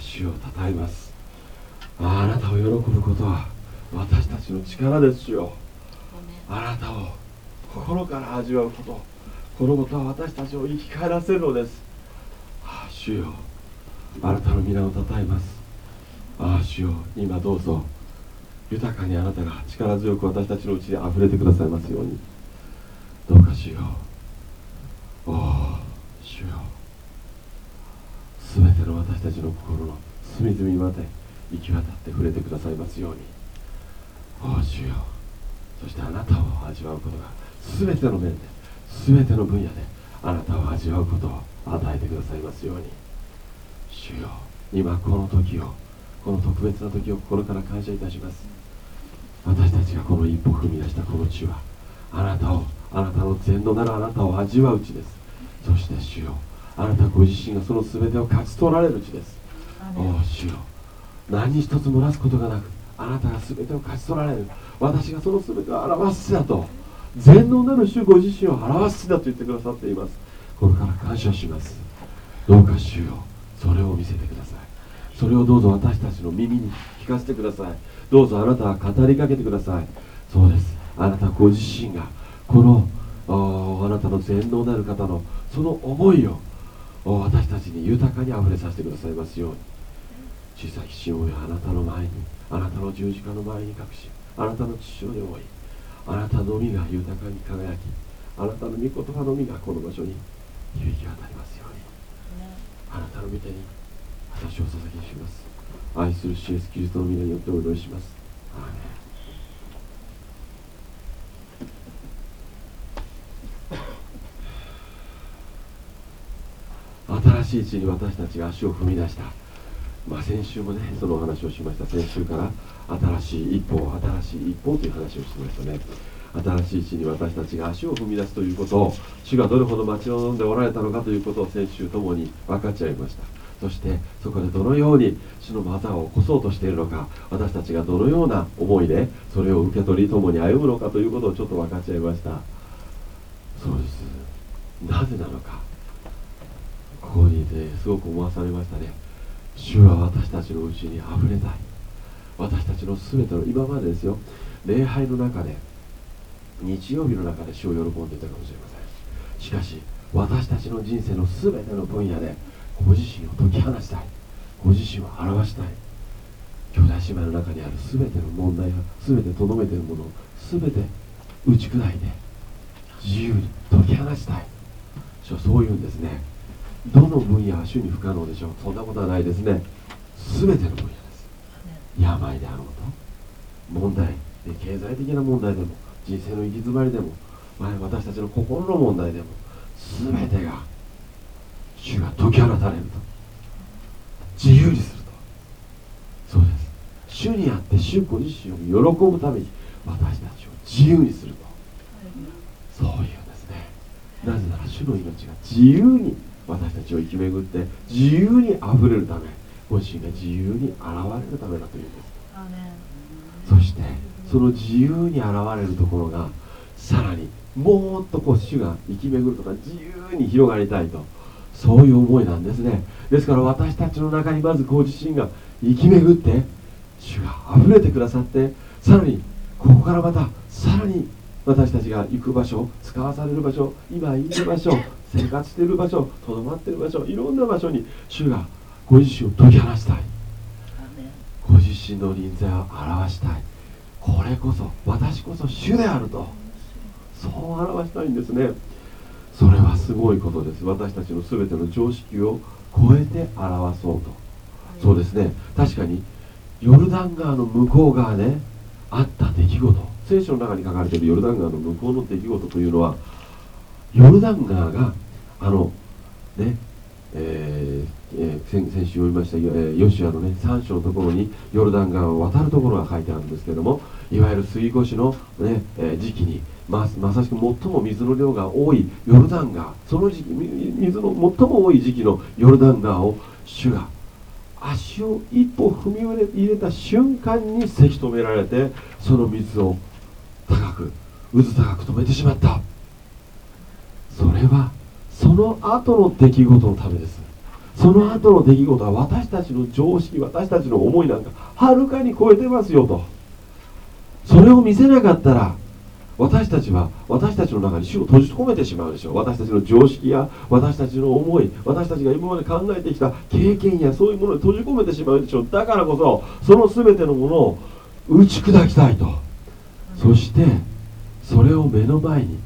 主をたたえます。あなたを喜ぶことは私たちの力ですよ。あなたを心から味わうこと。このことは私たちを生き返らせるのです。ああ主よ。あなたの皆をたたえます。ああ主よ。今どうぞ。豊かにあなたが力強く私たちのうちにあふれてくださいますように。どうか主よ。おお主よ。全ての私たちの心の隅々まで行き渡って触れてくださいますように。おお主よ。そしてあなたを味わうことが全ての面で全ての分野であなたを味わうことを与えてくださいますように。主よ今この時をこの特別な時を心から感謝いたします。私たちがこの一歩踏み出したこの地はあなたをあなたの全能なるあなたを味わう地です。そして主よあなたご自身がその全てを勝ち取られる地です。おお主よ。何一つ漏らすことがなくあなたが全てを勝ち取られる。私がその全てを表す地だと。全能なる主ご自身を表す地だと言ってくださっています。これから感謝します。どうか主よそれを見せてください。それをどうぞ私たちの耳に聞かせてください。どうぞあなたは語りかけてください。そうです。あなたご自身がこのあなたの全能なる方のその思いを私たちに豊かにあふれさせてくださいますように。小さきしおやあなたの前にあなたの十字架の前に隠しあなたの父親で追いあなたのみが豊かに輝きあなたの御言葉のみがこの場所に響き渡りますように。あなたの御手に私を捧げします。愛するシエスキリストの皆によってお祈りします。アーメン新しい地に私たちが足を踏み出した、まあ、先週もねそのお話をしました。先週から新しい一歩新しい一歩という話をしましたね。新しい地に私たちが足を踏み出すということを主がどれほど待ち望んでおられたのかということを先週ともに分かちゃいました。そしてそこでどのように主の技を起こそうとしているのか私たちがどのような思いでそれを受け取り共に歩むのかということをちょっと分かちゃいました。そうです。なぜなのか。こにいてすごく思わされましたね。主は私たちのうちにあふれたい。私たちの全ての今までですよ。礼拝の中で日曜日の中で主を喜んでいたかもしれません。しかし私たちの人生の全ての分野でご自身を解き放したい。ご自身を表したい。兄弟姉妹の中にある全ての問題や全てとどめているものを全て打ち砕いて自由に解き放したい。そういうんですね。どの分野は主に不可能でしょう？そんなことはないですね。全ての分野です。病であろうと。問題。経済的な問題でも人生の行き詰まりでも私たちの心の問題でも全てが主が解き放たれると。自由にすると。そうです。主にあって主ご自身を喜ぶために私たちを自由にすると。そういうんですね。なぜなら主の命が自由に私たちを生き巡って自由にあふれるためご自身が自由に現れるためだというんです。そしてその自由に現れるところがさらにもっとこう主が生き巡るとか自由に広がりたいとそういう思いなんですね。ですから私たちの中にまずご自身が生き巡って主が溢れてくださってさらにここからまたさらに私たちが行く場所使わされる場所今いる場所生活している場所とどまっている場所いろんな場所に主がご自身を解き放したい。ご自身の臨在を表したい。これこそ私こそ主であると。そう表したいんですね。それはすごいことです。私たちの全ての常識を超えて表そうと。そうですね。確かにヨルダン川の向こう側であった出来事。聖書の中に書かれているヨルダン川の向こうの出来事というのはヨルダン川があのねえーえー、先週読みました、えー、ヨシアのね3章のところにヨルダン川を渡るところが書いてあるんですけれどもいわゆる杉越のね、えー、時期にままさしく最も水の量が多いヨルダン川その時期水の最も多い時期のヨルダン川を主が足を一歩踏み入れた瞬間にせき止められてその水を高く渦高く止めてしまった。それはその後の出来事のためです。その後の出来事は私たちの常識私たちの思いなんかはるかに超えてますよと。それを見せなかったら私たちは私たちの中に主を閉じ込めてしまうでしょう。私たちの常識や私たちの思い私たちが今まで考えてきた経験やそういうものに閉じ込めてしまうでしょう。だからこそその全てのものを打ち砕きたいと。そしてそれを目の前に、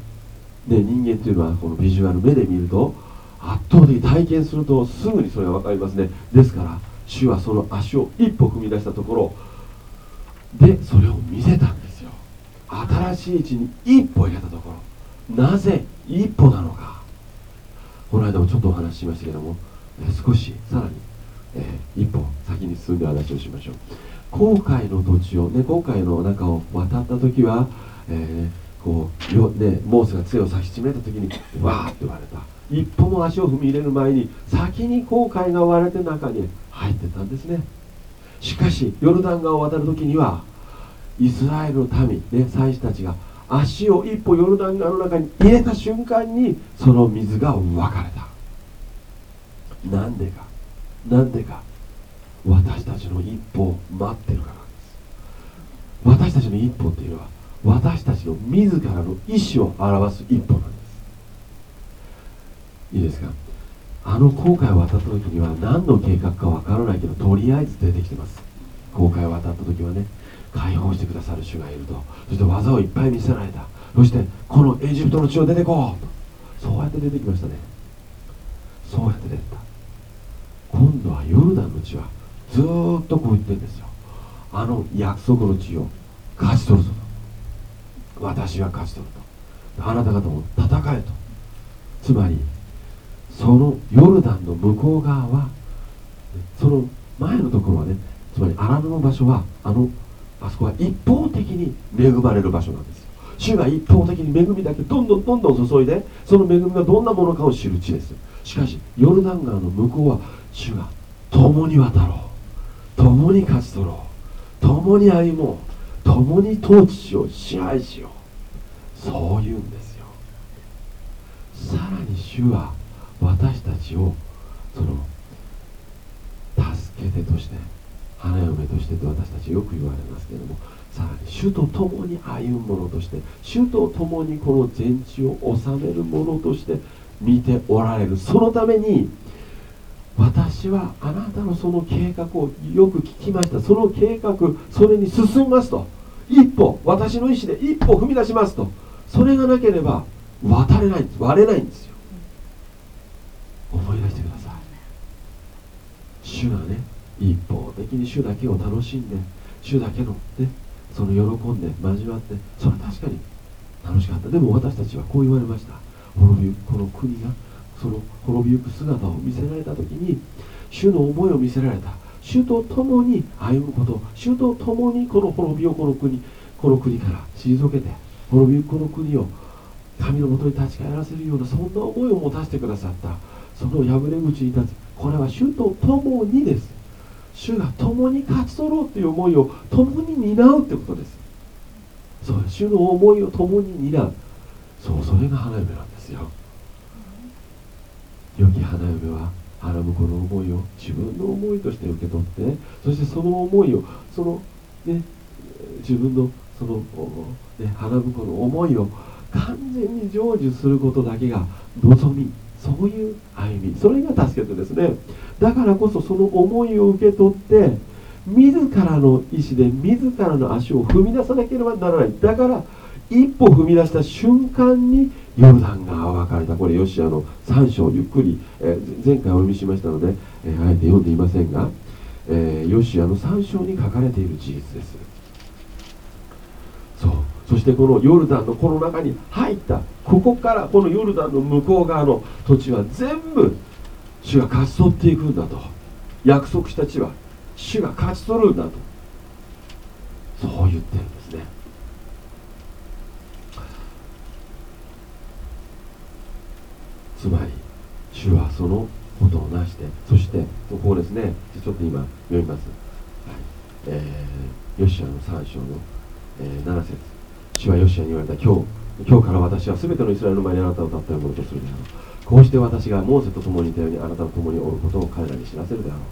ね、人間というのはこのビジュアル目で見ると圧倒的に体験するとすぐにそれが分かりますね。ですから主はその足を一歩踏み出したところでそれを見せたんですよ。新しい地に一歩入れたところ。なぜ一歩なのか。この間もちょっとお話ししましたけども少しさらに、えー、一歩先に進んで話をしましょう。航海の土地をね航海の中を渡った時は、えー、こうよ、ね、モーセが杖を差し締めた時にわーって言われた。一歩も足を踏み入れる前に先に航海が割れて中に入ってたんですね。しかしヨルダン川を渡る時にはイスラエルの民、ね、祭司たちが足を一歩ヨルダン川の中に入れた瞬間にその水が分かれた。なんでかなんでか私たちの一歩を待ってるからなんです。私たちの一歩っていうのは私たちの自らの意思を表す一歩なんです。いいですか？あの航海を渡った時には何の計画かわからないけどとりあえず出てきてます。航海を渡った時はね解放してくださる主がいると。そして技をいっぱい見せられた。そしてこのエジプトの地を出てこうと。そうやって出てきましたね。そうやって出てた。今度はヨルダンの地はずっとこう言ってるんですよ。あの約束の地を勝ち取るぞ私は勝ち取るとあなた方も戦えと。つまりそのヨルダンの向こう側はその前のところはねつまり荒野の場所はあのあそこは一方的に恵まれる場所なんです主が一方的に恵みだけどんどんどんどん注いでその恵みがどんなものかを知る地ですしかしヨルダン川の向こうは主が共に渡ろう。共に勝ち取ろう。共に歩もう。共に統治しよう支配しよう。そういうんですよ。さらに主は私たちをその助け手として花嫁としてと私たちよく言われますけれどもさらに主と共に歩む者として主と共にこの全地を治める者として見ておられる。そのために私はあなたのその計画をよく聞きました。その計画それに進みますと。一歩私の意思で一歩踏み出しますと。それがなければ渡れないんです割れないんですよ。思い出してください。主がね一方的に主だけを楽しんで主だけのねその喜んで交わってそれは確かに楽しかった。でも私たちはこう言われました。滅びこの国がその滅びゆく姿を見せられた時に主の思いを見せられた。主と共に歩むこと。主と共にこの滅びをこの国この国から退けて滅びゆくこの国を神のもとに立ち返らせるようなそんな思いを持たせてくださった。その破れ口に立つ。これは主と共にです。主が共に勝ち取ろうという思いを共に担うってことです。そう主の思いを共に担う。そうそれが花嫁なんですよ。良き花嫁は花婿の思いを自分の思いとして受け取ってそしてその思いをそのね自分のその、ね、花婿の思いを完全に成就することだけが望みそういう歩みそれが助けてですねだからこそその思いを受け取って自らの意思で自らの足を踏み出さなければならない。だから一歩踏み出した瞬間にヨルダンが分かれた。これヨシアの3章ゆっくり、えー、前回お読みしましたので、えー、あえて読んでいませんが、えー、ヨシアの3章に書かれている事実です。そう。そしてこのヨルダンのこの中に入った。ここからこのヨルダンの向こう側の土地は全部主が勝ち取っていくんだと。約束した地は主が勝ち取るんだと。そう言ってるんですねつまり主はそのことをなしてそしてそこをですねちょっと今読みます、はい。えー、ヨシアの3章の、えー、7節。主はヨシアに言われた今日今日から私は全てのイスラエルの前にあなたを立ったものとするであろう。こうして私がモーセと共にいたようにあなたと共におることを彼らに知らせるであろう。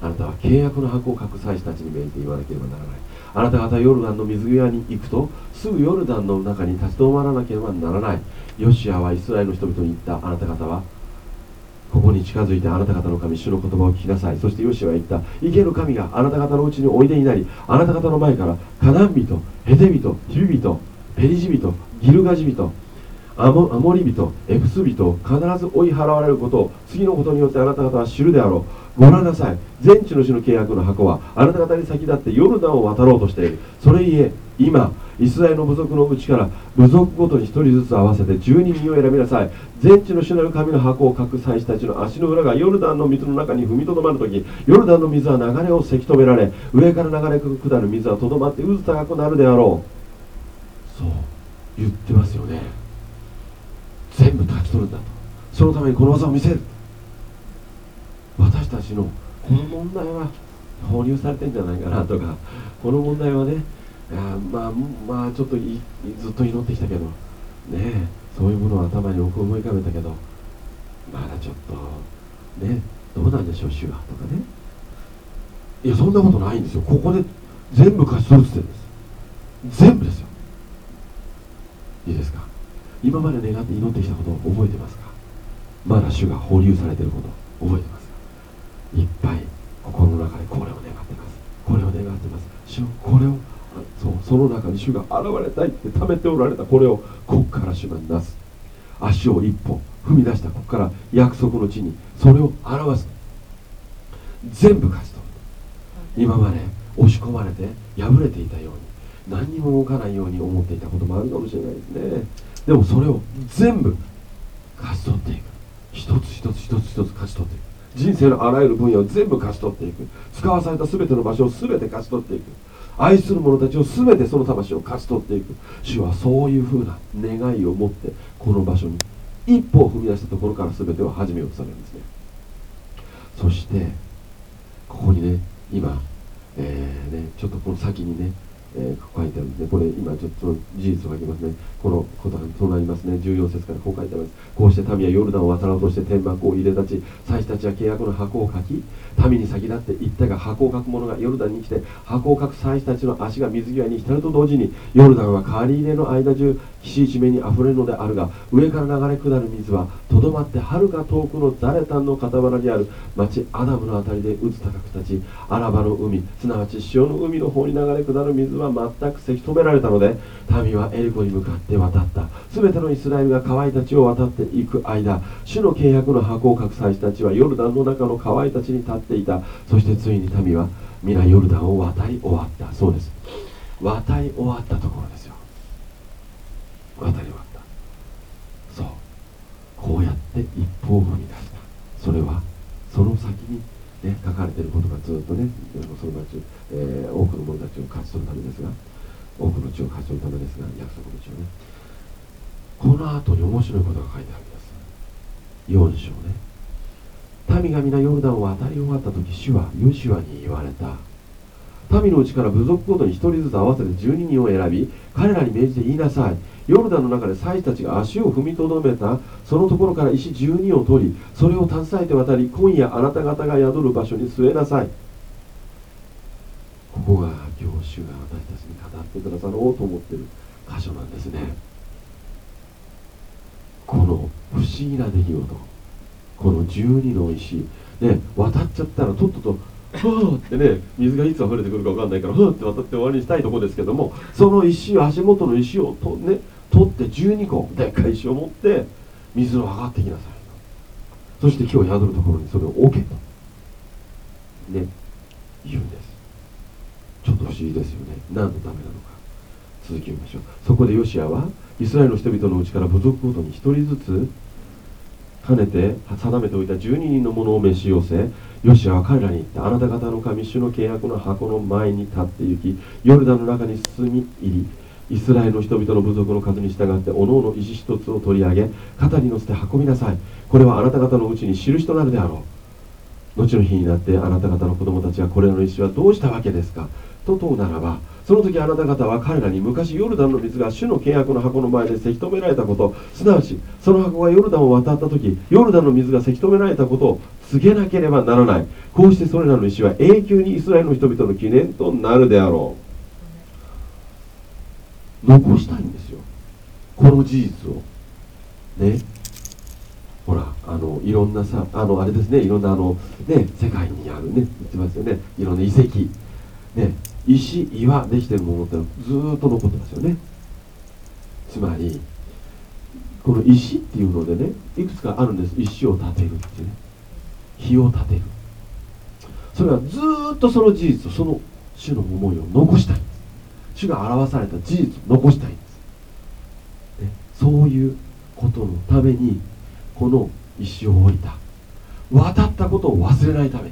あなたは契約の箱を隠さいたちに命じて言わなければならない。あなた方ヨルダンの水際に行くとすぐヨルダンの中に立ち止まらなければならない。ヨシアはイスラエルの人々に言った。あなた方はここに近づいてあなた方の神主の言葉を聞きなさい。そしてヨシアは言った。生ける神があなた方のうちにおいでになりあなた方の前からカナン人ヘテ人ヒビ人ペリジ人ギルガジ人アモアモリ人エプス人必ず追い払われることを次のことによってあなた方は知るであろう。ご覧なさい。全地の主の契約の箱はあなた方に先立ってヨルダンを渡ろうとしている。それゆえ今イスラエルの部族のうちから部族ごとに1人ずつ合わせて12人を選びなさい。全地の主なる神の箱を隠す祭司たちの足の裏がヨルダンの水の中に踏みとどまるときヨルダンの水は流れをせき止められ上から流れ下る水はとどまって渦高くなるであろう。そう言ってますよね。全部立ち取るんだと。そのためにこの技を見せる。私たちのこの問題は放流されてんじゃないかなとかこの問題はねいやまあまあちょっといずっと祈ってきたけどねそういうものを頭に思い浮かべたけどまだちょっとねどうなんでしょう主はとかね。いやそんなことないんですよ。ここで全部勝ち取るって言ってるんです。全部ですよ。いいですか？今まで願って祈ってきたことを覚えてますか？まだ主が保留されていること覚えてますか？いっぱい心の中でこれを願ってます。これを願ってます。主これをそうその中に主が現れたいって貯めておられたこれをここから主がなす。足を一歩踏み出したここから約束の地にそれを表す。全部勝ち取る。今まで押し込まれて破れていたように何にも動かないように思っていたこともあるかもしれないですね。でもそれを全部勝ち取っていく。一つ一つ一つ一つ勝ち取っていく。人生のあらゆる分野を全部勝ち取っていく。使わされた全ての場所を全て勝ち取っていく。愛する者たちを全てその魂を勝ち取っていく。主はそういうふうな願いを持ってこの場所に一歩を踏み出したところから全てを始めようとされるんですね。そしてここにね今、えーね、ちょっとこの先にねえー、書いてあるんですね。これ今ちょっと事実を書きますね。このことがそうなりますね。14節からこう書いてあります。こうして民はヨルダンを渡ろうとして天幕を入れ立ち、祭司たちは契約の箱を書き、民に先立って行ったが箱を書く者がヨルダンに来て、箱を書く祭司たちの足が水際に浸ると同時に、ヨルダンは借り入れの間中、岸一面に溢れるのであるが、上から流れ下る水は、とどまってはるか遠くのザレタンの傍らにある町アダムのあたりで渦高く立ち、アラバの海、すなわち潮の海の方に流れ下る水は全くせき止められたので、民はエリコに向かって渡った。すべてのイスラエルが河合たちを渡っていく間、主の契約の箱を隠さたちはヨルダンの中の河合たちに立っていた。そしてついに民は皆ヨルダンを渡り終わった。そうです。渡り終わったところです渡り終わった。そう。こうやって一歩を踏み出した。それはその先に、ね、書かれていることがずっとねその町、えー、多くの者たちを勝ち取るためですが多くの地を勝ち取るためですが約束の地をね。この後に面白いことが書いてあるんです。4章ね。民が皆ヨルダンを渡り終わった時主はヨシュアに言われた。民のうちから部族ごとに1人ずつ合わせて12人を選び彼らに命じて言いなさい。ヨルダンの中で祭司たちが足を踏みとどめたそのところから石12を取りそれを携えて渡り今夜あなた方が宿る場所に据えなさい。ここが教主が私たちに語ってくださろうと思ってる。箇所なんですね。この不思議な出来事。この12の石。ね渡っちゃったらとっととふーってね水がいつ溢れてくるか分かんないからふーって渡って終わりにしたいとこですけどもその石足元の石をとね取って12個でっかい石を持って水を上がってきなさい。そして今日宿るところにそれを置けとね言うんです。ちょっと不思議ですよね。何のためなのか。続きましょう。そこでヨシアはイスラエルの人々のうちから部族ごとに1人ずつかねて定めておいた12人のものを召し寄せヨシアは彼らに言った。あなた方の神主の契約の箱の前に立って行きヨルダンの中に進み入りイスラエルの人々の部族の数に従っておのおの石一つを取り上げ肩に乗せて運びなさい。これはあなた方のうちに印となるであろう。後の日になってあなた方の子供たちがこれらの石はどうしたわけですか？と問うならばその時あなた方は彼らに昔ヨルダンの水が主の契約の箱の前でせき止められたこと。すなわちその箱がヨルダンを渡った時ヨルダンの水がせき止められたことを告げなければならない。こうしてそれらの石は永久にイスラエルの人々の記念となるであろう。残したいんですよ。この事実を。ね。ほらあのいろんなさあのあれですね。いろんなあのね世界にあるね。言ってますよね。いろんな遺跡。ね。石岩できてるものってずっと残ってますよね。つまりこの石っていうのでねいくつかあるんです。石を建てるっていうね。火を建てる。それはずっとその事実その主の思いを残したい。主が表された事実を残したいんです、ね、そういうことのためにこの石を置いた。渡ったことを忘れないために。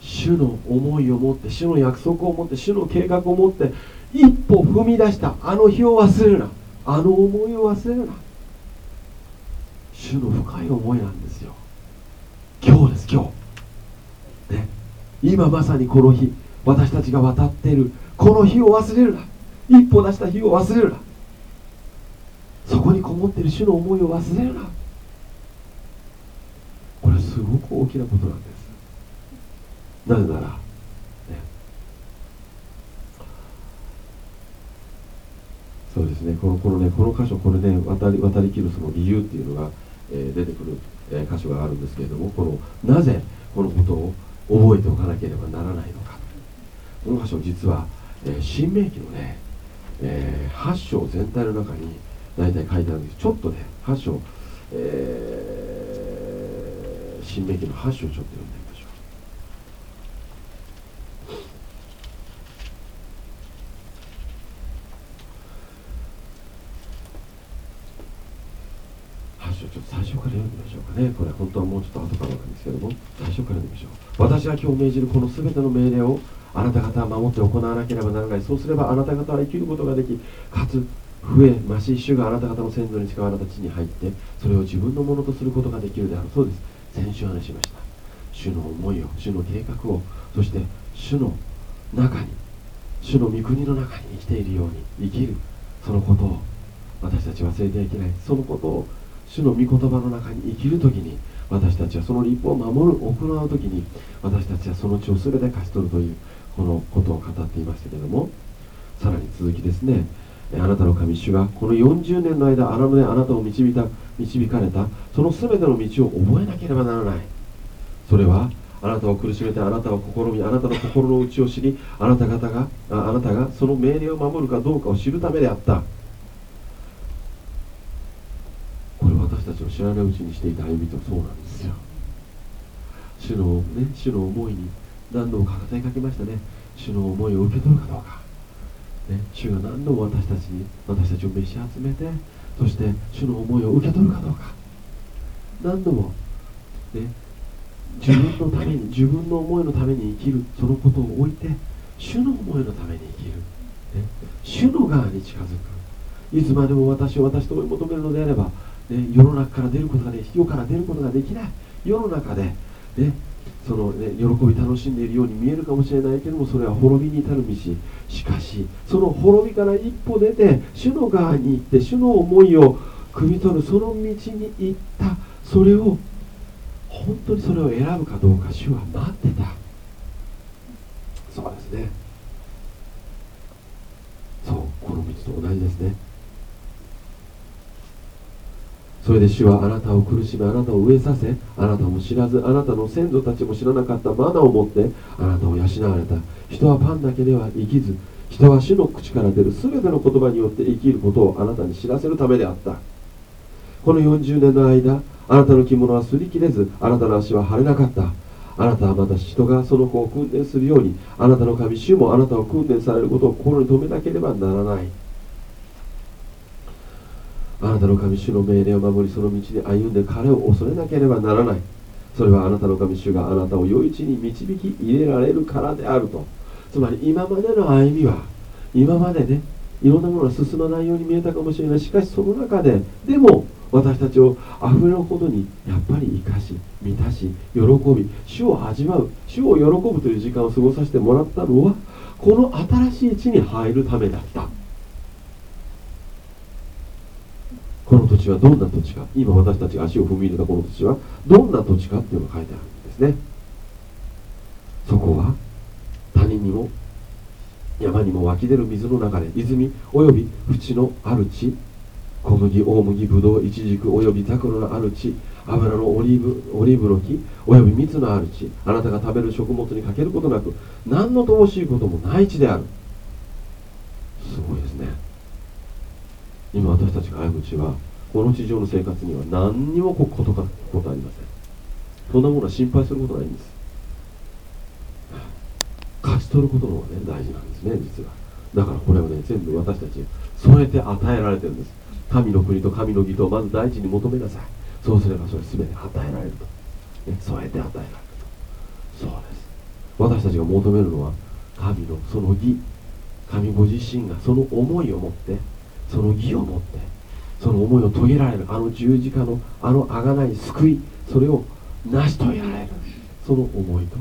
主の思いを持って主の約束を持って主の計画を持って一歩踏み出した。あの日を忘れるな。あの思いを忘れるな。主の深い思いなんですよ。今日です今日。ね。今まさにこの日私たちが渡っているこの日を忘れるな。一歩出した日を忘れるな。そこにこもっている主の思いを忘れるな。これはすごく大きなことなんです。なぜなら、ね、そうですね。このこのねこの箇所これね渡り渡りきるその理由っていうのが、えー、出てくる、えー、箇所があるんですけれどもこのなぜこのことを覚えておかなければならないのか。この箇所実は、えー、新明記のね、えー、8章全体の中に大体書いてあるんです。ちょっとね8章、えー、新明記の8章ちょっと読んでみましょう。8章ちょっと最初から読んでみましょうかね、これ本当はもうちょっと後からなんですけども。最初から見ましょう。私は今日命じるこの全ての命令をあなた方は守って行わなければならない。そうすればあなた方は生きることができかつ増え増し主があなた方の先祖に使われた地に入ってそれを自分のものとすることができるであるそうです。先週話しました。主の思いを主の計画をそして主の中に主の御国の中に生きているように生きる。そのことを私たち忘れてはいけない。そのことを主の御言葉の中に生きる時に私たちはその立法を守る行う時に私たちはその地を全て勝ち取るというこのことを語っていましたけどもさらに続きですねあなたの神主がこの40年の間荒野であなたを導いた導かれたその全ての道を覚えなければならない。それはあなたを苦しめてあなたを試みあなたの心の内を知りあなた方があなたがその命令を守るかどうかを知るためであった。これ私たちの知らないうちにしていた歩みとそうなんですよ。主のね主の思いに何度も語りかけましたね。主の思いを受け取るかどうか、ね、主が何度も私たちに私たちを召し集めてそして主の思いを受け取るかどうか。何度も、ね、自分のために自分の思いのために生きるそのことを置いて主の思いのために生きる、ね、主の側に近づく。いつまでも私を私と追い求めるのであればね、世の中から出ることができ世から出ることができない。世の中で、ね、そのね、喜び楽しんでいるように見えるかもしれないけどもそれは滅びに至る道。しかしその滅びから一歩出て主の側に行って主の思いを汲み取るその道に行った。それを本当にそれを選ぶかどうか主は待ってた。そうですね。そうこの道と同じですね。それで主はあなたを苦しめあなたを飢えさせあなたも知らずあなたの先祖たちも知らなかったマナを持ってあなたを養われた。人はパンだけでは生きず人は主の口から出る全ての言葉によって生きることをあなたに知らせるためであった。この40年の間あなたの着物は擦り切れずあなたの足は腫れなかった。あなたはまた人がその子を訓練するようにあなたの神主もあなたを訓練されることを心に留めなければならない。あなたの神主の命令を守りその道に歩んで彼を恐れなければならない。それはあなたの神主があなたを良い地に導き入れられるからであると。つまり今までの歩みは今までねいろんなものが進まないように見えたかもしれない。しかしその中ででも私たちをあふれるほどにやっぱり生かし満たし喜び主を味わう主を喜ぶという時間を過ごさせてもらったのはこの新しい地に入るためだった。この土地はどんな土地か。今私たちが足を踏み入れたこの土地はどんな土地かっていうのが書いてあるんですね。そこは谷にも山にも湧き出る水の流れ泉および淵のある地小麦大麦ぶどういちじくおよびタクロのある地油のオリーブオリーブの木および蜜のある地。あなたが食べる食物にかけることなく何の乏しいこともない地であるすごいですね今私たちが歩む地はこの地上の生活には何にもことかことありません。そんなものは心配することないんです。勝ち取ることの方がね大事なんですね実は。だからこれはね全部私たち添えて与えられてるんです。神の国と神の義とをまず第一に求めなさい。そうすればそれ全て与えられると、ね、添えて与えられると。そうです。私たちが求めるのは神のその義神ご自身がその思いを持ってその義を持ってその思いを遂げられるあの十字架のあの贖い救いそれを成し遂げられるその思いと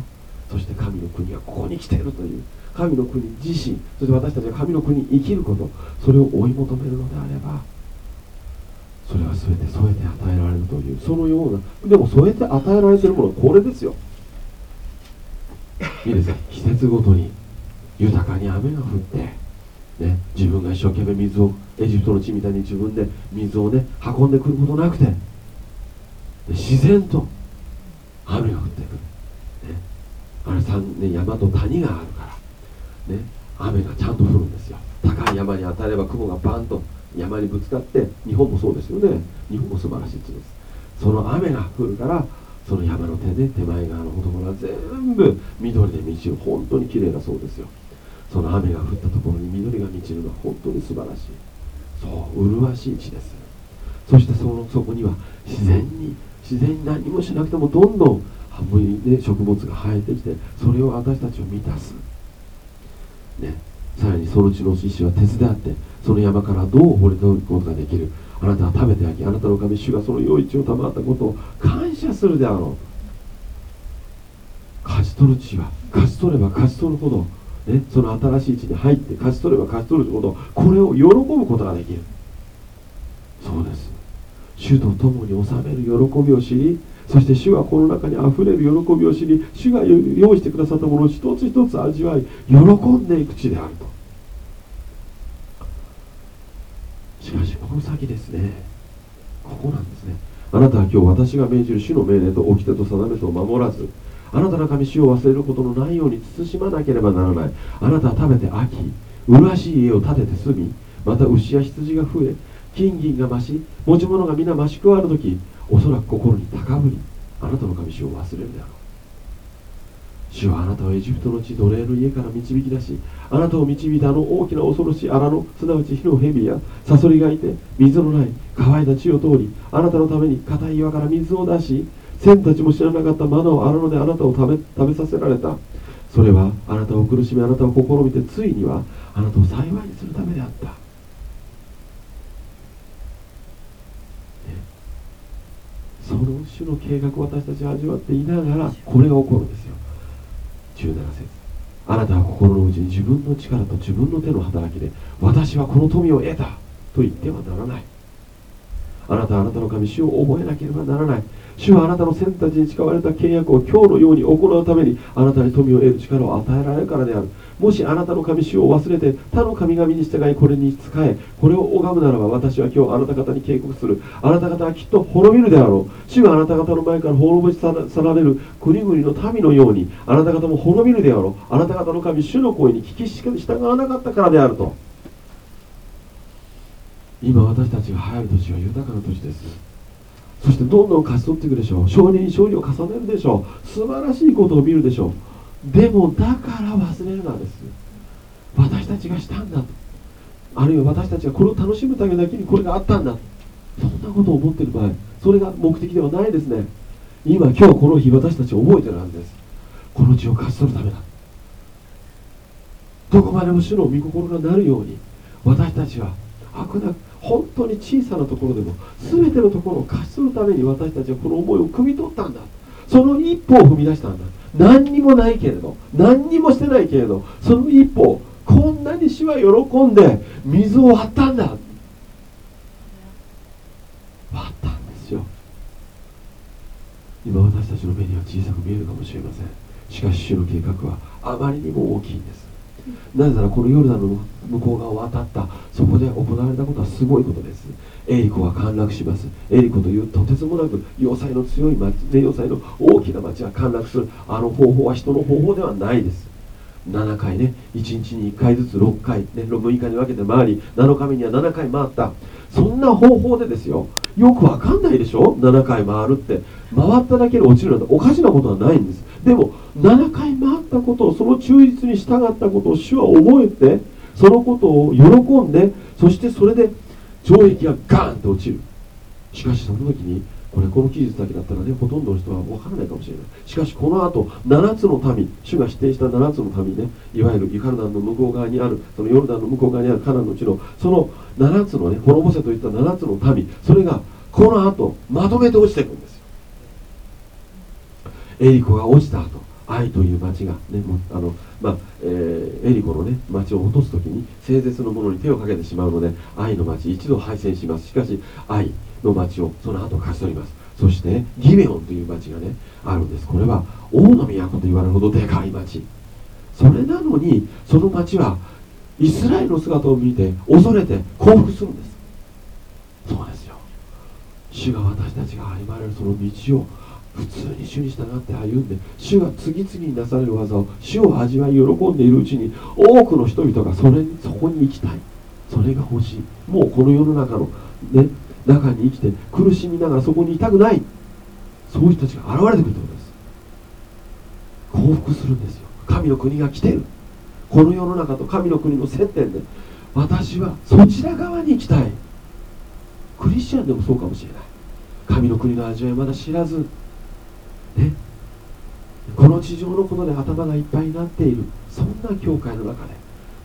そして神の国がここに来ているという神の国自身そして私たちが神の国に生きることそれを追い求めるのであればそれは全て添えて与えられるというそのようなでも添えて与えられているものはこれですよ。いいですか？季節ごとに豊かに雨が降ってね、自分が一生懸命水をエジプトの地みたいに自分で水をね運んでくることなくて自然と雨が降ってくる。ねあれ山,、ね、山と谷があるから、ね、雨がちゃんと降るんですよ。高い山に当たれば雲がバンと山にぶつかって日本もそうですよね。日本も素晴らしい地です。その雨が降るからその山の手で手前側のところは全部緑で満ちる。本当に綺麗だそうですよ。その雨が降ったところに緑が満ちるのは本当に素晴らしい。そう麗しい地です。そしてそのそこには自然に自然に何もしなくてもどんどん半分で植物が生えてきてそれを私たちを満たす、ね、さらにその地の獅子は鉄であってその山からどう掘り取ることができる。あなたは食べてあげあなたの神主がその余市を賜ったことを感謝するであろう。勝ち取る地は勝ち取れば勝ち取るほど、ね、その新しい地に入って勝ち取れば勝ち取るほどこれを喜ぶことができる。そうです。主と共に収める喜びを知りそして主はこの中にあふれる喜びを知り主が用意してくださったものを一つ一つ味わい喜んでいく地であると。しかしこの先ですね。ここなんですね。あなたは今日私が命じる主の命令と掟と定めと守らずあなたの神主を忘れることのないように慎まなければならない。あなたは食べて飽き麗しい家を建てて住みまた牛や羊が増え金銀が増し持ち物が皆増し加わる時おそらく心に高ぶりあなたの神主を忘れるであろう。主はあなたをエジプトの地奴隷の家から導き出しあなたを導いたあの大きな恐ろしい荒野すなわち火の蛇やサソリがいて水のない乾いた地を通りあなたのために硬い岩から水を出し千たちも知らなかったマナを荒野であなたを食べ食べさせられた。それはあなたを苦しめあなたを試みてついにはあなたを幸いにするためであった。その種の計画を私たちは味わっていながらこれが起こるんですよ。17節。あなたは心の内に自分の力と自分の手の働きで私はこの富を得たと言ってはならない。あなたはあなたの神主を覚えなければならない。主はあなたの先たちに誓われた契約を今日のように行うためにあなたに富を得る力を与えられるからである。もしあなたの神主を忘れて他の神々に従いこれに仕えこれを拝むならば私は今日あなた方に警告する。あなた方はきっと滅びるであろう。主があなた方の前から滅ぼし去られる国々の民のようにあなた方も滅びるであろう。あなた方の神主の声に聞き従わなかったからであると。今私たちが入る年は豊かな年です。そしてどんどん勝ち取っていくでしょう。勝利に勝利を重ねるでしょう。素晴らしいことを見るでしょう。でもだから忘れるなんです。私たちがしたんだと。あるいは私たちがこれを楽しむためだけにこれがあったんだそんなことを思っている場合それが目的ではないですね。今今日この日私たち覚えてるはずです。この地を勝ち取るためだ。どこまでも主の御心がなるように私たちは悪な本当に小さなところでも全てのところを勝ち取るために私たちはこの思いを汲み取ったんだ。その一歩を踏み出したんだ。何にもないけれど何にもしてないけれどその一歩こんなに主は喜んで水を割ったんだ。割ったんですよ。今私たちの目には小さく見えるかもしれません。しかし主の計画はあまりにも大きいんです。なぜならこのヨルダンの向こう側を渡った。そこで行われたことはすごいことです。エリコは陥落します。エリコというとてつもなく要塞の強い町要塞の大きな町は陥落する。あの方法は人の方法ではないです。7回ね1日に1回ずつ6回、ね、6日に分けて回り7日目には7回回った。そんな方法でですよ。よくわかんないでしょ？7回回るって。回っただけで落ちるなんておかしなことはないんです。でも7回回ったことをその忠実に従ったことを主は覚えてそのことを喜んでそしてそれで城壁がガーンと落ちる。しかしその時にこれこの記述だけだったらねほとんどの人は分からないかもしれない。しかしこの後7つの民主が指定した7つの民ねいわゆるユカルダンの向こう側にあるそのヨルダンの向こう側にあるカナンの地のその7つのね滅ぼせといった7つの民それがこの後まとめて落ちてくんです。よエリコが落ちた後愛という町がねあの、まあえー、エリコのね町を落とす時に聖絶のものに手をかけてしまうので愛の町一度敗戦します。しかし愛の町をその後勝ち取ります。そしてギベオンという町がねあるんです。これは王の都と言われるほどでかい町。それなのにその町はイスラエルの姿を見て恐れて降伏するんです。そうですよ。主が私たちが歩まれるその道を普通に主に従って歩んで主が次々になされる技を主を味わい喜んでいるうちに多くの人々がそれそこに行きたい。それが欲しい。もうこの世の中のね中に生きて苦しみながらそこにいたくない。そういう人たちが現れてくるということです。降伏するんですよ。神の国が来てる。この世の中と神の国の接点で。私はそちら側に行きたい。クリスチャンでもそうかもしれない。神の国の味わいまだ知らず。ね。この地上のことで頭がいっぱいになっている。そんな教会の中で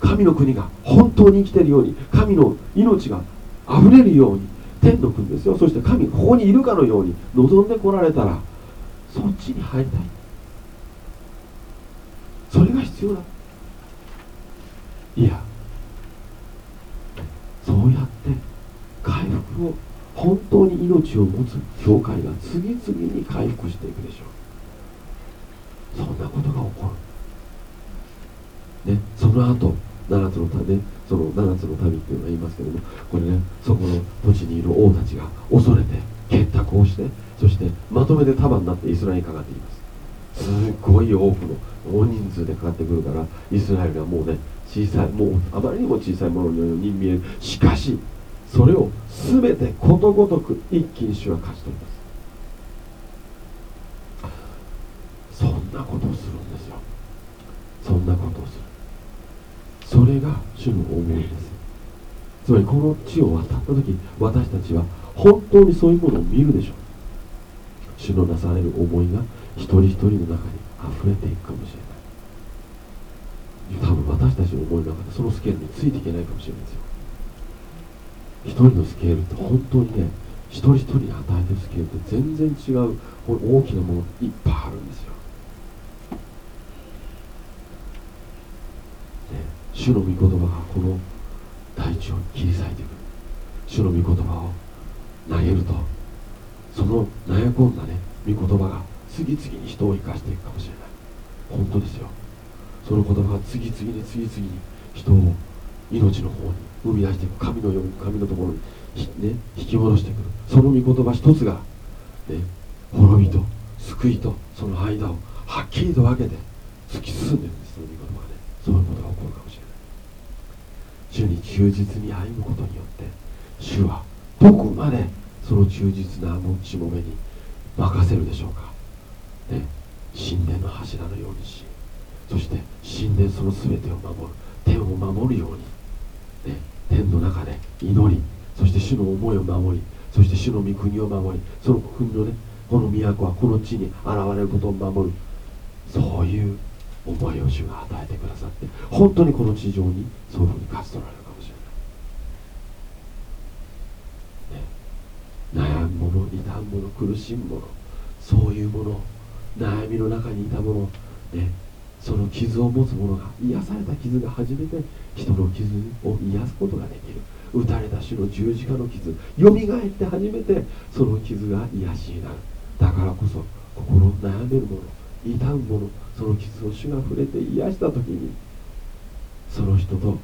神の国が本当に生きているように神の命があふれるように天の国ですよ。そして神ここにいるかのように望んでこられたらそっちに入りたい。それが必要だ。いやそうやって回復を本当に命を持つ教会が次々に回復していくでしょう。そんなことが起こる。ねその後7つの種その7つの民っていうのが言いますけどもこれねそこの土地にいる王たちが恐れて結託をしてそしてまとめて束になってイスラエルにかかっています。すごい多くの大人数でかかってくるからイスラエルがもうね小さいもうあまりにも小さいもののように見える。しかしそれを全てことごとく一気に主は勝ち取ります。そんなことをするんですよ。そんなことをする。それが主の思いですつまりこの地を渡った時私たちは本当にそういうものを見るでしょう。主のなされる思いが一人一人の中に溢れていくかもしれない。多分私たちの思いの中でそのスケールについていけないかもしれないですよ。一人のスケールって本当にね一人一人に与えてるスケールって全然違う大きなものいっぱいあるんですよ、ね、主の御言葉がこの大地を切り裂いていく主の御言葉を投げるとその投げ込んだね御言葉が次々に人を生かしていくかもしれない。本当ですよ。その言葉が次々に次々に人を命の方に生み出していく神のように神のところに、ね、引き戻してくる。その御言葉一つが、ね、滅びと救いとその間をはっきりと分けて突き進んでるんですその御言葉がねそういうことが起こるかもしれない。主に忠実に歩むことによって主はどこまでその忠実なしもべに任せるでしょうか、ね、神殿の柱のようにしそして神殿その全てを守る天を守るようにね、天の中で祈りそして主の思いを守りそして主の御国を守りその国のねこの都はこの地に現れることを守る。そういう思いを主が与えてくださって本当にこの地上にそういうふうに勝ち取られるかもしれない、ね、悩む者痛む者苦しむ者そういうもの悩みの中にいたもの、ね、その傷を持つ者が癒された傷が初めて人の傷を癒すことができる。打たれた種の十字架の傷よみがえって初めてその傷が癒しになるだからこそ心悩める者痛む者その傷を主が触れて癒した時にその人と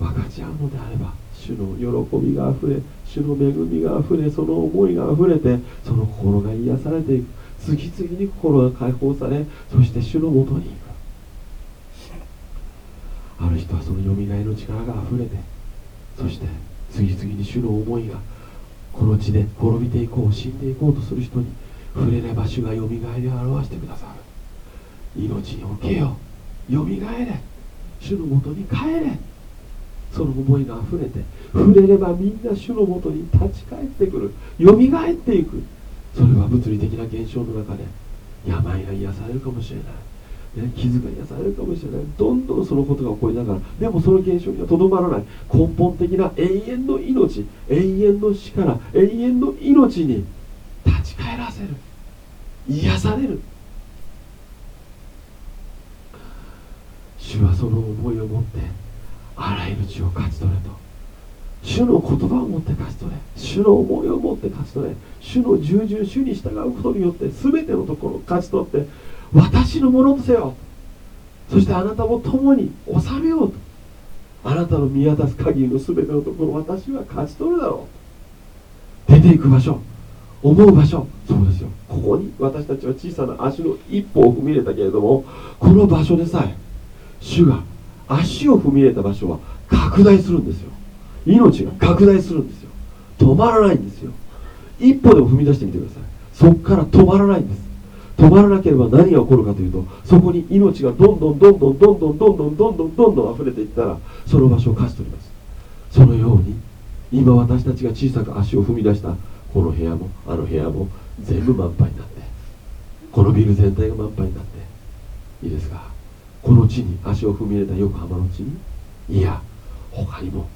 分かち合うのであれば主の喜びがあふれ主の恵みがあふれその思いがあふれてその心が癒されていく。次々に心が解放されそして主のもとに行く。ある人はそのよみがえの力があふれてそして次々に主の思いがこの地で滅びていこう死んでいこうとする人に触れれば主がよみがえりを表してくださる。命に置けよ。よみがえれ。主のもとに帰れ。その思いがあふれて触れればみんな主のもとに立ち返ってくる。よみがえっていく。それは物理的な現象の中で病が癒されるかもしれない、ね、傷が癒されるかもしれない。どんどんそのことが起こりながらでもその現象にはとどまらない。根本的な永遠の命永遠の死から永遠の命に立ち返らせる。癒される。主はその思いを持ってあらゆる地を勝ち取れと。主の言葉を持って勝ち取れ。主の思いを持って勝ち取れ。主の従順主に従うことによって全てのところを勝ち取って私のものとせよ。そしてあなたも共に治めようと。あなたの見渡す限りの全てのところ私は勝ち取るだろう。出ていく場所思う場所。そうですよ。ここに私たちは小さな足の一歩を踏み入れたけれどもこの場所でさえ主が足を踏み入れた場所は拡大するんですよ。命が拡大するんですよ。止まらないんですよ。一歩でも踏み出してみてください。そこから止まらないんです。止まらなければ何が起こるかというとそこに命がどんどんどんどんどんどんどんどんどんどんどんどん溢れていったらその場所を貸し取りますそのように今私たちが小さく足を踏み出したこの部屋もあの部屋も全部満杯になってこのビル全体が満杯になっていいですかこの地に足を踏み入れた横浜の地にいや他にも、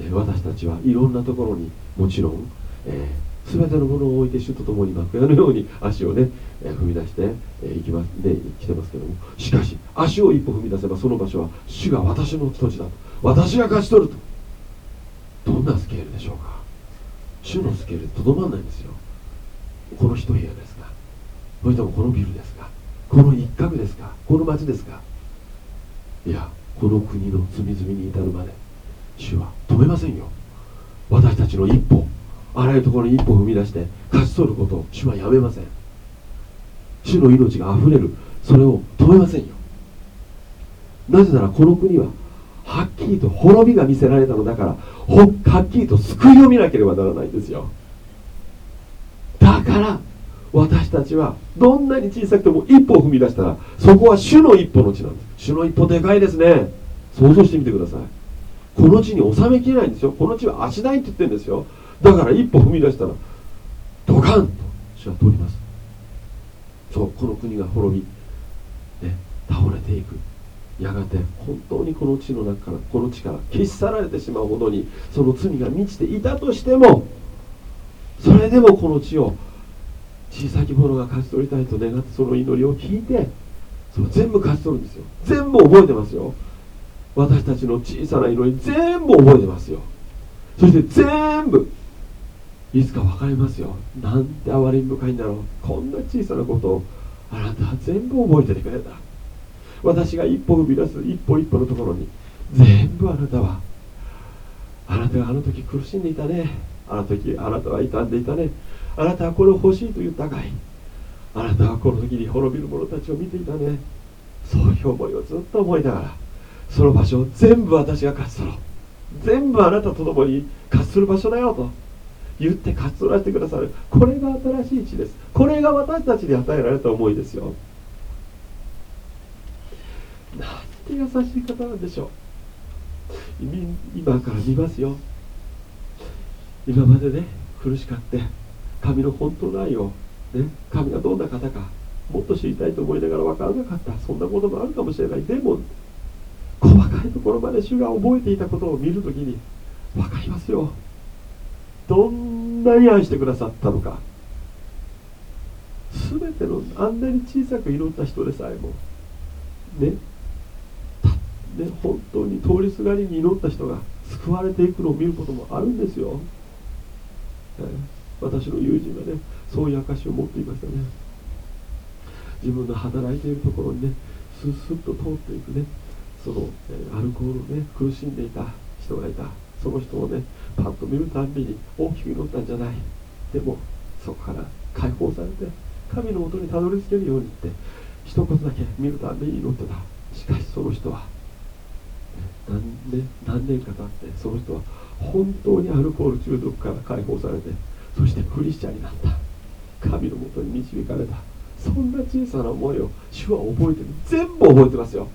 え私たちはいろんなところにもちろん、えー、全てのものを置いて主と共に幕屋のように足をね、踏み出して、行きますね来てますけども。しかし足を一歩踏み出せばその場所は主が私の土地だと。私が勝ち取ると。どんなスケールでしょうか。主のスケールとどまらないんですよ。この一部屋ですか。それともこのビルですか。この一角ですか。この町ですか。いやこの国の隅々に至るまで主は止めませんよ。私たちの一歩あらゆるところに一歩踏み出して勝ち取ることを主はやめません。主の命があふれる。それを止めませんよ。なぜならこの国ははっきりと滅びが見せられたのだからはっきりと救いを見なければならないんですよ。だから私たちはどんなに小さくても一歩を踏み出したらそこは主の一歩の地なんです。主の一歩でかいですね。想像してみてください。この地に収めきれないんですよ。この地は足台って言ってるんですよ。だから一歩踏み出したらドカンと主は通ります。そうこの国が滅び、ね、倒れていく。やがて本当にこの地の中からこの地から消し去られてしまうほどにその罪が満ちていたとしてもそれでもこの地を小さき者が勝ち取りたいと願ってその祈りを聞いてその全部勝ち取るんですよ。全部覚えてますよ。私たちの小さな祈り全部覚えてますよ。そして全部いつか分かりますよ。なんて哀れみ深いんだろう。こんな小さなことをあなたは全部覚えててくれた。私が一歩踏み出す一歩一歩のところに全部あなたは。あなたがあの時苦しんでいたね。あの時あなたは傷んでいたね。あなたはこれを欲しいと言ったかい。あなたはこの時に滅びる者たちを見ていたね。そういう思いをずっと思いながらその場所を全部私が勝ち取ろう全部あなたと共に勝ち取る場所だよと。言って勝ち取らせてくださる。これが新しい地です。これが私たちに与えられた思いですよ。なんて優しい方なんでしょう。今から見ますよ。今までね苦しかって神の本当の愛を、ね、神がどんな方かもっと知りたいと思いながら分からなかった。そんなこともあるかもしれない。でも細かいところまで主が覚えていたことを見るときに分かりますよ。どんなに愛してくださったのか。全てのあんなに小さく祈った人でさえもねね本当に通りすがりに祈った人が救われていくのを見ることもあるんですよ、え、私の友人はねそういう証を持っていましたね。自分の働いているところにねスッスッと通っていくねその、え、アルコールをね苦しんでいた人がいた。その人をねパッと見るたびに大きく祈ったんじゃない。でもそこから解放されて神のもとにたどり着けるようにって一言だけ見るたびに祈ってた。しかしその人は何年何年か経ってその人は本当にアルコール中毒から解放されてそしてクリスチャンになった。神のもとに導かれた。そんな小さな思いを主は覚えてる。全部覚えてますよ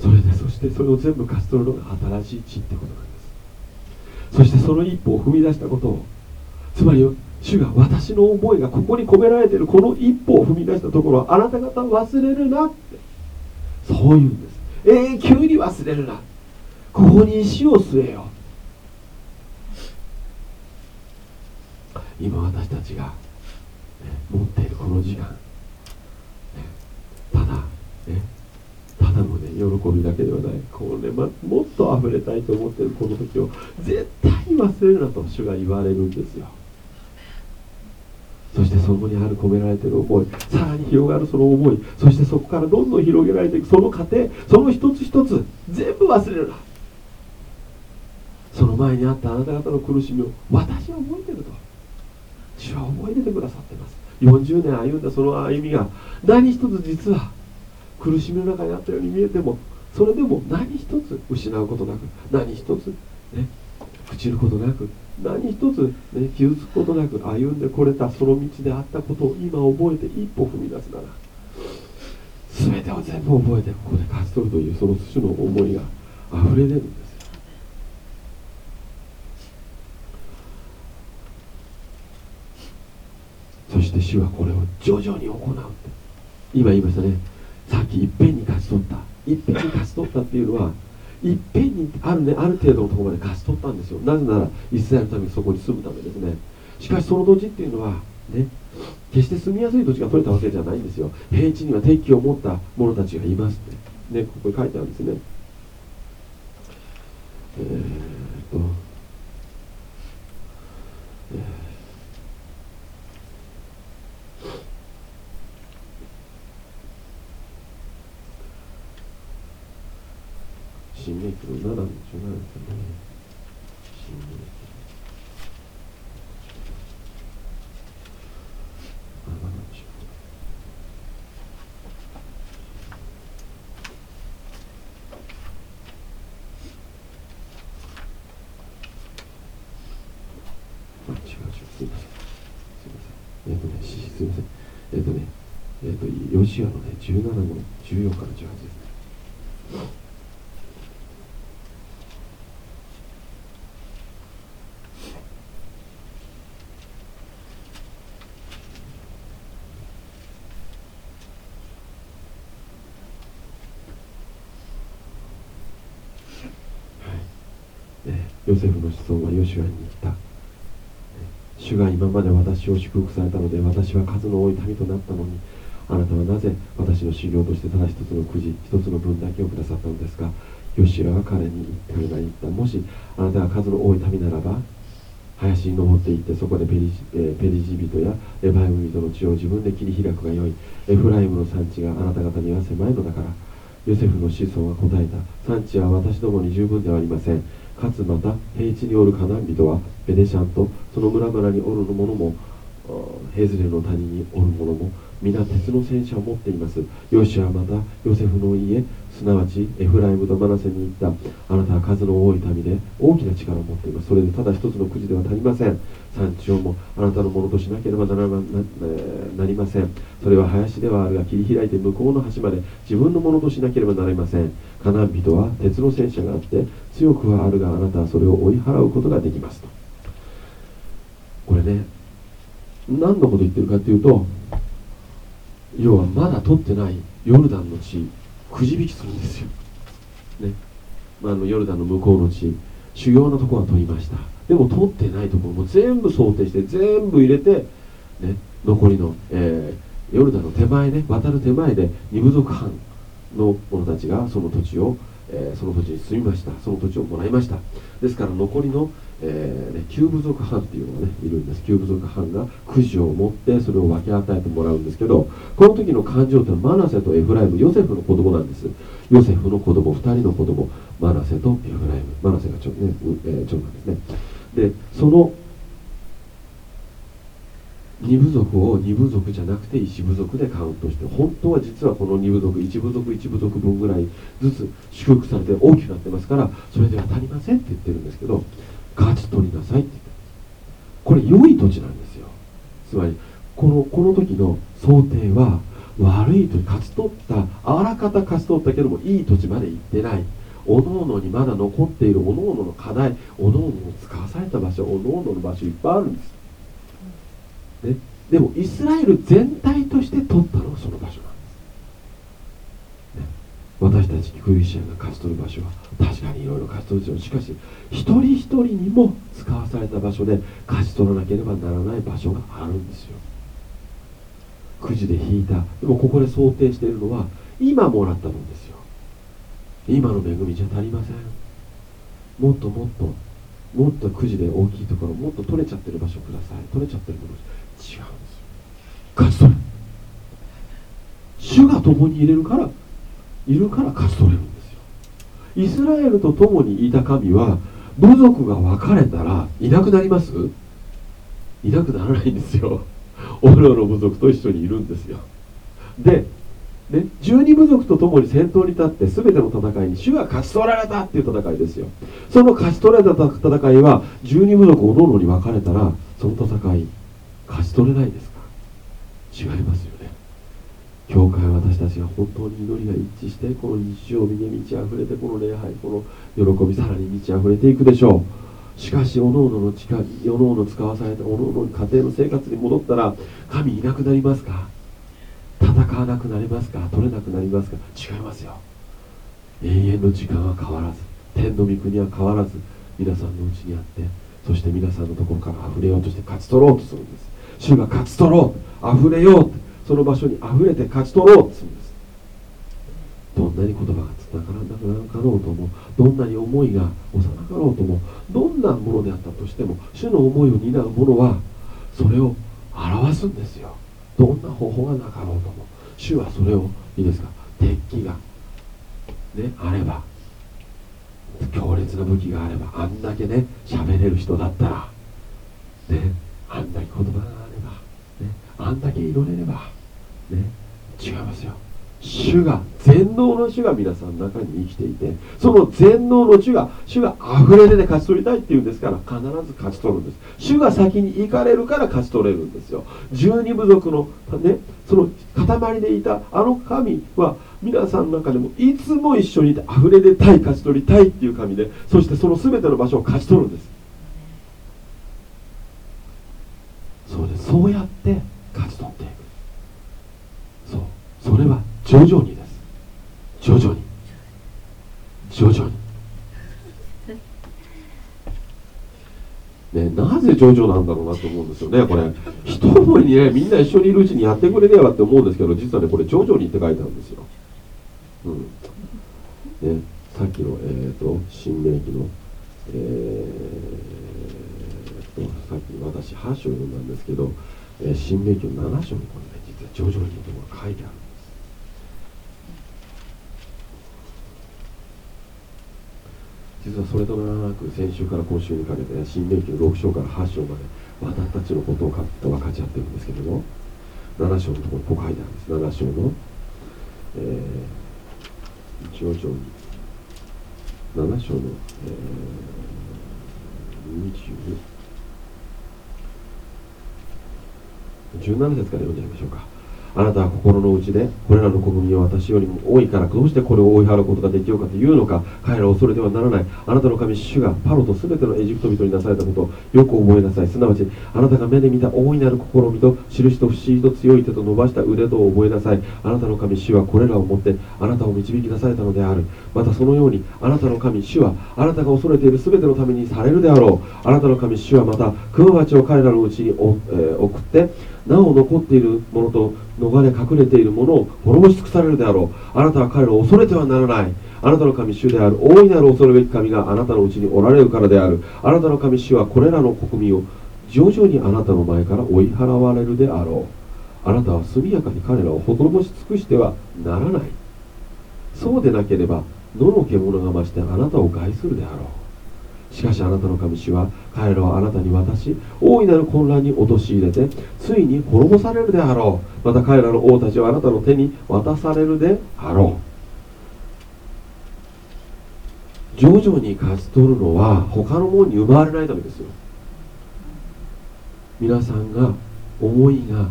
それでそしてそれを全部勝ち取るのが新しい地ってことなんです。そしてその一歩を踏み出したことをつまり主が私の思いがここに込められているこの一歩を踏み出したところあなた方忘れるなってそういうんです。永久に忘れるな。ここに石を据えよ今私たちが、ね、持っているこの時間、ね、ただ、ね、ただのね喜びだけではない。こう、ね、もっと溢れたいと思ってるこの時を絶対に忘れるなと主が言われるんですよ。そしてそこにある込められてる思いさらに広がるその思いそしてそこからどんどん広げられていくその過程その一つ一つ全部忘れるな。その前にあったあなた方の苦しみを私は覚えてると。主は覚えててくださってます。40年歩んだその歩みが何一つ実は苦しみの中にあったように見えてもそれでも何一つ失うことなく何一つね朽ちることなく何一つ、ね、傷つくことなく歩んでこれたその道であったことを今覚えて一歩踏み出すなら全てを全部覚えてここで勝ち取るというその主の思いが溢れ出るんですよ。そして主はこれを徐々に行うって今言いましたね。さっきいっぺんに勝ち取った。いっぺんに勝ち取ったっていうのはいっぺんにある,、ね、ある程度のところまで勝ち取ったんですよ。なぜならイスラエルのためにそこに住むためですね。しかしその土地っていうのはね決して住みやすい土地が取れたわけじゃないんですよ。平地には敵機を持った者たちがいますって。ねここに書いてあるんですね。えー、っと、新明記の7の17ですよね。新明記。7の17。あ、違う違う。すいません。すいません。えっ、ー、とね、すいません。えっ、とね、えっ、と、ヨシアのね、17の14から18ですね。ヨセフの子孫はヨシュアに言った。主が今まで私を祝福されたので私は数の多い民となったのにあなたはなぜ私の修行としてただ一つのくじ一つの分だけをくださったのですか？ヨシュアは彼に彼が言った。もしあなたが数の多い民ならば林に登っていってそこでペリ,、えー、ペリジ人やエバイム人の血を自分で切り開くがよい。エフライムの産地があなた方には狭いのだから。ヨセフの子孫は答えた。産地は私どもに十分ではありません。かつまた平地におるカナン人はベネシャンとその村々におる者もヘズレの谷におる者も皆鉄の戦車を持っています。ヨシはまたヨセフの家すなわちエフライムとマナセに行った。あなたは数の多い民で大きな力を持っています。それでただ一つのくじでは足りません。産地をもあなたのものとしなければならなりません。それは林ではあるが切り開いて向こうの端まで自分のものとしなければなりません。カナン人は鉄の戦車があって強くはあるがあなたはそれを追い払うことができますと。これね何のこと言ってるかっていうと要はまだ取ってないヨルダンの地くじ引きするんですよ、ね。まあ、あのヨルダンの向こうの地修行のとこは取りました。でも通ってないところも全部想定して全部入れて、ね、残りの、えー、ヨルダンの手前ね渡る手前で二部族藩の者たちがその土地を、えー、その土地に住みました。その土地をもらいました。ですから残りの、えーね、旧部族藩っていうのがねいるんです。旧部族藩がくじを持ってそれを分け与えてもらうんですけどこの時の感情というのはマナセとエフライムヨセフの子供なんです。ヨセフの子供2人の子供マナセとエフライム。マナセがちょ、ねえー、長男ですね。でその二部族を二部族じゃなくて一部族でカウントして本当は実はこの二部族一部族一部族分ぐらいずつ祝福されて大きくなってますからそれでは足りませんって言ってるんですけど勝ち取りなさいって言ってこれ良い土地なんですよ。つまりこのこの時の想定は悪い土地勝ち取ったあらかた勝ち取ったけどもいい土地まで行ってない。おのおのにまだ残っているおのおのの課題おのおのの使わされた場所おのおのの場所いっぱいあるんです。ね、でもイスラエル全体として取ったのはその場所、私たちクリスチャンが勝ち取る場所は確かにいろいろ勝ち取るでしょうしかし一人一人にも使わされた場所で勝ち取らなければならない場所があるんですよ。くじで引いたでもここで想定しているのは今もらった分ですよ。今の恵みじゃ足りません。もっともっともっとくじで大きいところもっと取れちゃってる場所ください。取れちゃってるもの違うんですよ。勝ち取る。主が共に入れるからいるから勝ち取れるんですよ。イスラエルと共にいた神は部族が分かれたらいなくなります？いなくならないんですよ。オフロの部族と一緒にいるんですよ。でね、十二部族と共に先頭に立って全ての戦いに主が勝ち取られたっていう戦いですよ。その勝ち取られた戦いは十二部族おのおのに分かれたらその戦い勝ち取れないですか？違いますよ。教会は私たちが本当に祈りが一致してこの日曜日に満ち溢れてこの礼拝この喜びさらに満ち溢れていくでしょう。しかしおのおのの力おのおの使わされたおのおの家庭の生活に戻ったら神いなくなりますか？戦わなくなりますか？取れなくなりますか？違いますよ。永遠の時間は変わらず天の御国は変わらず皆さんのうちにあってそして皆さんのところから溢れようとして勝ち取ろうとするんです。主が勝ち取ろう溢れよう。その場所に溢れて勝ち取ろうとするんです。どんなに言葉がつながらなくなるかろうともどんなに思いが幼かろうともどんなものであったとしても主の思いを担う者はそれを表すんですよ。どんな方法がなかろうとも。主はそれをいいですか？鉄器がねあれば強烈な武器があればあんだけね喋れる人だったらねあんだけ言葉があればねあんだけ祈れればね。違いますよ。主が全能の主が皆さんの中に生きていてその全能の主が主が溢れ出て勝ち取りたいっていうんですから必ず勝ち取るんです。主が先に行かれるから勝ち取れるんですよ。十二部族のねその塊でいたあの神は皆さんの中でもいつも一緒にいて溢れ出たい勝ち取りたいっていう神でそしてその全ての場所を勝ち取るんです。そうです。そうやって勝ち取っていくそうそれは徐々にです。徐々に。徐々に。ね、なぜ徐々なんだろうなと思うんですよね。これ一思いにねみんな一緒にいるうちにやってくれねえわって思うんですけど実はねこれ徐々にって書いてあるんですよ、うん。ね、さっきの、えーと、新明記の、えーと、さっき私8章読んだんですけど、えー、新明記の7章にこれね実は徐々にというのが書いてある実はそれとなく先週から今週にかけて新明記の6章から8章まで私たちのことを分かち合ってるんですけれども7章のところこう書いてあるんです。7章の、えー、一応章に7章の、えー、20 17節から読んじゃいましょうか。あなたは心の内でこれらの国民は私よりも多いからどうしてこれを追い払うことができようかというのか彼らを恐れてはならない。あなたの神主がパロと全てのエジプト人になされたことをよく覚えなさい。すなわちあなたが目で見た大いなる試みと印と不思議と強い手と伸ばした腕とを覚えなさい。あなたの神主はこれらをもってあなたを導き出されたのである。またそのようにあなたの神主はあなたが恐れている全てのためにされるであろう。あなたの神主はまた熊鉢を彼らのうちに、送ってなお残っているものと逃れ隠れているものを滅ぼし尽くされるであろう。あなたは彼らを恐れてはならない。あなたの神主である大いなる恐るべき神があなたのうちにおられるからである。あなたの神主はこれらの国民を徐々にあなたの前から追い払われるであろう。あなたは速やかに彼らを滅ぼし尽くしてはならない。そうでなければ野の獣が増してあなたを害するであろう。しかしあなたの神主は彼らはあなたに渡し大いなる混乱に陥れてついに滅ぼされるであろう。また彼らの王たちはあなたの手に渡されるであろう。徐々に勝ち取るのは他のものに奪われないためですよ。皆さんが思いが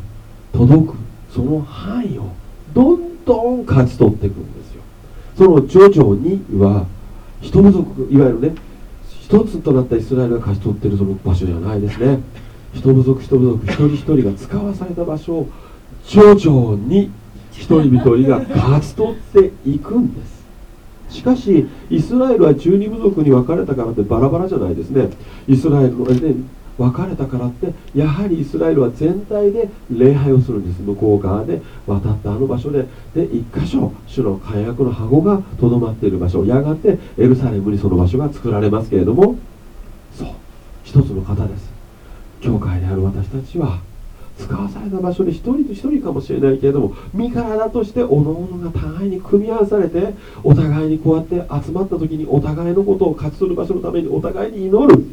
届くその範囲をどんどん勝ち取っていくんですよ。その徐々には人不足いわゆるね一つとなったイスラエルが勝ち取っているその場所じゃないですね。人不足人不足一人一人が使わされた場所を徐々に一人一人が勝ち取っていくんです。しかしイスラエルは十二部族に分かれたからってバラバラじゃないですね。イスラエルの、ね、分かれたからってやはりイスラエルは全体で礼拝をするんです。向こう側で渡ったあの場所で。で一箇所主の火薬の箱がとどまっている場所。やがてエルサレムにその場所が作られますけれども。そう。一つの方です。教会である私たちは使わされた場所で一人と一人かもしれないけれども身体としておのおのが互いに組み合わされてお互いにこうやって集まった時にお互いのことを勝ち取る場所のためにお互いに祈る。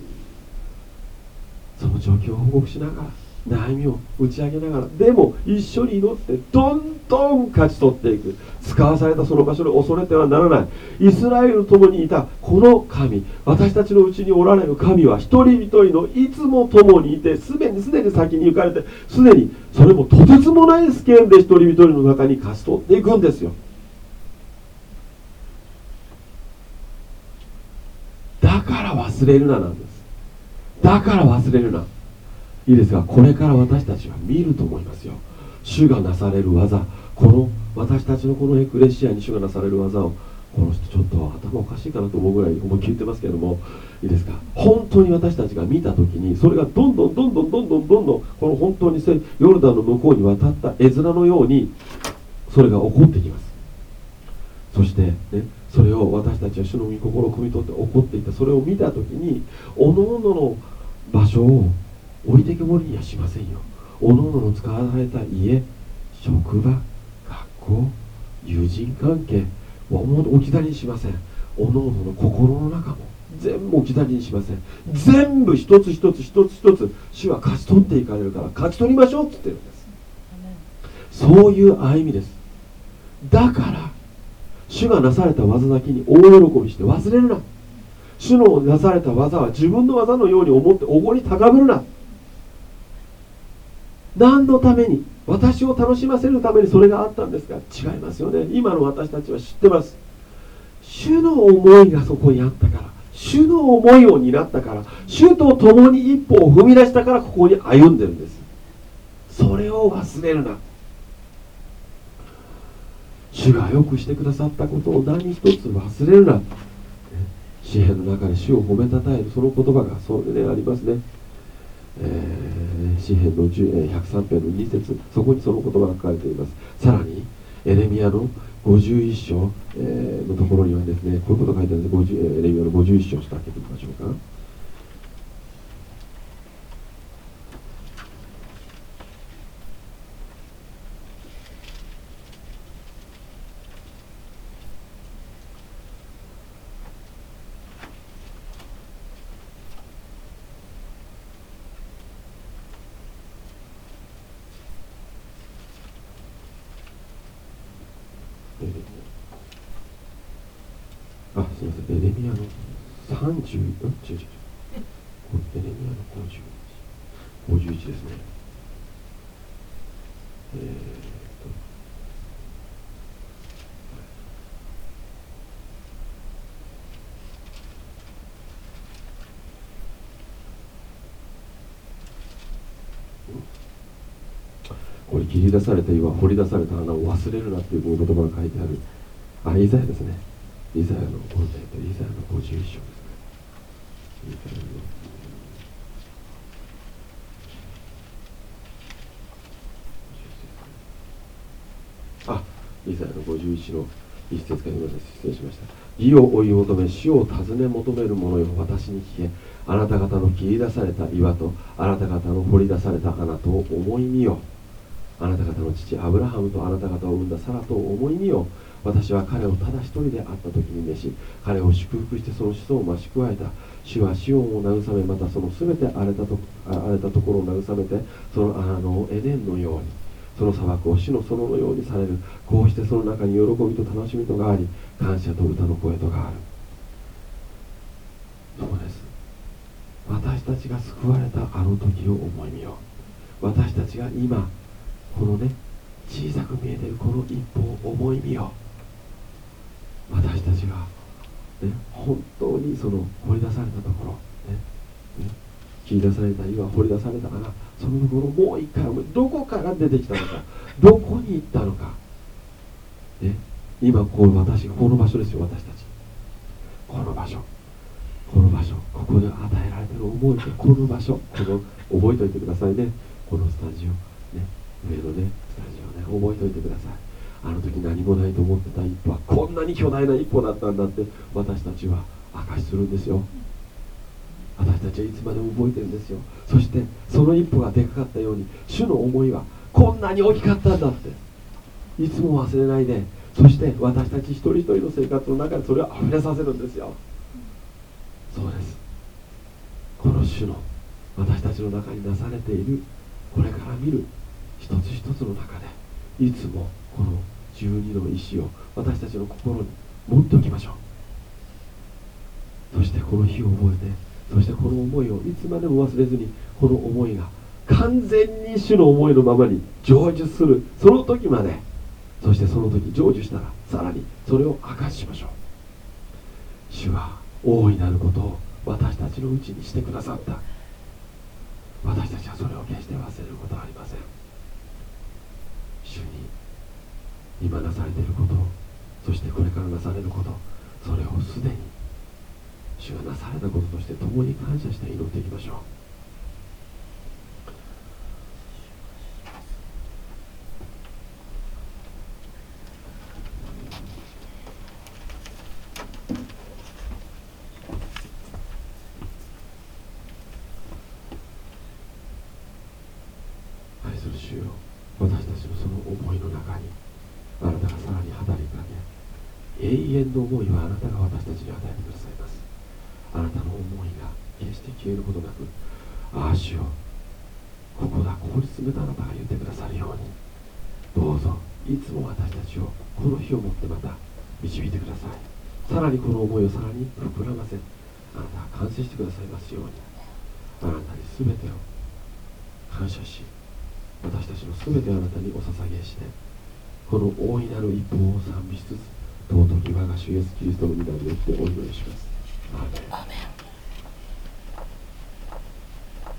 その状況を報告しながら悩みを打ち上げながらでも一緒に祈ってどんどん勝ち取っていく。使わされたその場所で恐れてはならない。イスラエルと共にいたこの神私たちのうちにおられる神は一人一人のいつも共にいてすでにすでに先に行かれてすでにそれもとてつもないスケールで一人一人の中に勝ち取っていくんですよ。だから忘れるななんです。だから忘れるな。いいですがこれから私たちは見ると思いますよ。主がなされる技。この私たちのこのエクレシアに主がなされる技をこの人ちょっと頭おかしいかなと思うぐらい思いっきり言ってますけれども。いいですか？本当に私たちが見た時にそれがどんどんどんどんどんどんどんどんこの本当にヨルダンの向こうに渡った絵面のようにそれが起こってきます。そしてねそれを私たちは主の御心を汲み取って起こっていた。それを見た時におのおのの場所を置いてけぼりにはしませんよ。おのおの使われた家職場学校友人関係は置き去りにしません。おのおのの心の中も全部置き去りにしません。全部一つ一つ一つ一つ主は勝ち取っていかれるから勝ち取りましょうって言ってるんです。そういう歩みです。だから主がなされた技だけに大喜びして忘れるな。主のなされた技は自分の技のように思っておごり高ぶるな。何のために私を楽しませるためにそれがあったんですか。違いますよね。今の私たちは知ってます。主の思いがそこにあったから主の思いを担ったから主と共に一歩を踏み出したからここに歩んでるんです。それを忘れるな。主がよくしてくださったことを何一つ忘れるな。詩篇の中で主を褒めたたえるその言葉がそれでありますね。えー、詩篇の103編の2節そこにその言葉が書かれています。さらにエレミアの51章、えー、のところにはですねこういうことが書いてあるんです。エレミアの51章ちょっと開けてみましょうか10、うん、違う違う違う。エレミアの51。51ですね。えー、っとこれ切り出された岩掘り出された穴を忘れるなっていう言葉が書いてある。あイザヤですね。イザヤの本題とイザヤの51章です。ねイザヤのあイザヤの51の一節から今失礼しました。義を追い求め死を尋ね求める者よ私に聞け。あなた方の切り出された岩とあなた方の掘り出された穴と思いみよ。あなた方の父アブラハムとあなた方を産んだサラと思いみよ私は彼をただ一人で会った時に召し彼を祝福してその子孫を増し加えた主はシオンを慰めまたその全て荒れたと荒れたところを慰めてその穴のエデンのように。その砂漠を死の園のようにされる。こうしてその中に喜びと楽しみとがあり感謝と歌の声とがある。そうです？私たちが救われたあの時を思いみよう。私たちが今このね小さく見えてるこの一歩を思いみよ私たちが、ね、本当にその掘り出されたところ、ねね、切り出された岩掘り出された穴そのところもう一回どこから出てきたのかどこに行ったのか、ね、今こう私この場所ですよ私たち。この場所。この場所。ここで与えられてる思いとこの場所。この覚えておいてくださいね。このスタジオ。ね。上のねスタジオね覚えておいてください。あの時何もないと思ってた一歩はこんなに巨大な一歩だったんだって私たちは証しするんですよ。私たちはいつまでも覚えてるんですよ。そしてその一歩がでかかったように主の思いはこんなに大きかったんだって。いつも忘れないでそして私たち一人一人の生活の中でそれを溢れさせるんですよ。そうです。この主の私たちの中になされているこれから見るつ一つの中でいつもこの12の意志を私たちの心に持っておきましょう。そしてこの日を覚えてそしてこの思いをいつまでも忘れずにこの思いが完全に主の思いのままに成就するその時まで。そしてその時成就したらさらにそれを明かししましょう。主は大いなることを私たちのうちにしてくださった。私たちはそれを決して忘れることはありません主に今なされていることそしてこれからなされることそれをすでに主がなされたこととして共に感謝して祈っていきましょう愛する主よ私たちのその思いの中にあなたがさらに働きかけ永遠の思いはあなたが私たちに与えてくださいますあなたの思いが決して消えることなくああ主よここだここに住めたあなたが言ってくださるようにどうぞいつも私たちをこの日をもってまた導いてくださいさらにこの思いをさらに膨らませあなたが完成してください。ますようにあなたに全てを感謝し私たちの全てをあなたにお捧げしてこの大いなる一歩を賛美しつつ尊き我が主イエスキリストの皆によってお祈りします。アーメン。